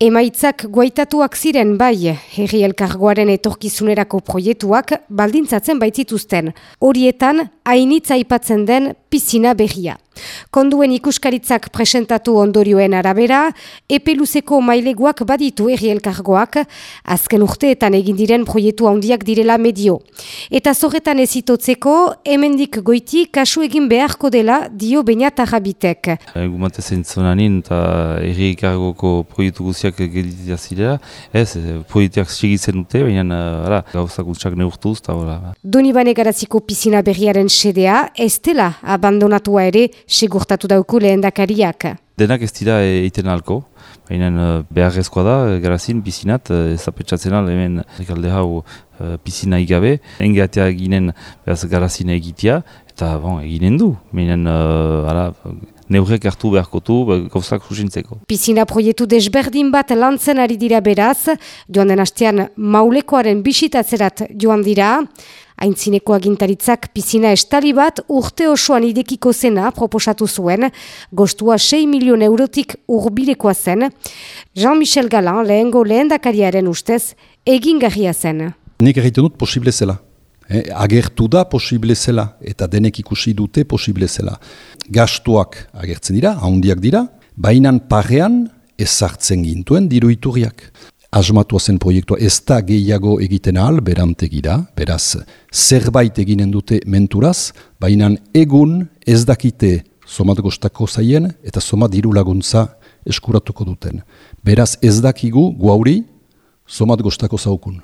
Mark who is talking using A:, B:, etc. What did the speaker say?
A: Emaitzak guaitatuak ziren bai, herri elkargoaren etorkizunerako proiektuak baldintzatzen baitzituzten. Horietan, hainitza aipatzen den pizina berria. Konduen ikuskaritzak presentatu ondorioen arabera, epeluzeko maileguak baditu herri elkargoak, azken urteetan egin diren proiektu handiak direla medio. Eta zorretan ezitotzeko, hemendik goiti kasu egin beharko dela dio bainat arabitek.
B: Gumate zentzonanin eta herri elkargoko proiektu guziak geditia zirela, ez, proiektuak segitzen dute, baina uh, gauzak gutxak neurtuz, hola.
A: Doni bane garaziko pizina berriaren sedea, ez dela abandonatua ere segurtatu dauku lehen dakariak.
B: Denak ez dira egiten alko, baina uh, beharrezkoa da, garazin, pizinat, uh, ez apetsatzen al, hemen ekalde hau pizina igabe, engatea eginen behaz garazin egitea, eta bon, eginen du, baina uh, neurrek hartu beharkotu gauzak susintzeko.
A: Pizina proiektu desberdin bat lantzen ari dira beraz, joan den hastean maulekoaren bisitatzerat joan dira, Aintzineko agintaritzak pizina estali bat urte osoan idekiko zena proposatu zuen, gostua 6 milion eurotik urbilekoa zen. Jean-Michel Galan lehengo lehendakariaren ustez egin garria zen.
C: Nik egiten dut posible zela. Eh, agertu da posible zela eta denek ikusi dute posible zela. Gastuak agertzen dira, handiak dira, bainan parean ezartzen gintuen diru iturriak asmatua zen proiektua ez da gehiago egiten ahal berantegira, beraz zerbait eginen dute menturaz, baina egun ez dakite somat gostako zaien eta somat diru laguntza eskuratuko duten. Beraz ez dakigu guauri somat gostako zaukun.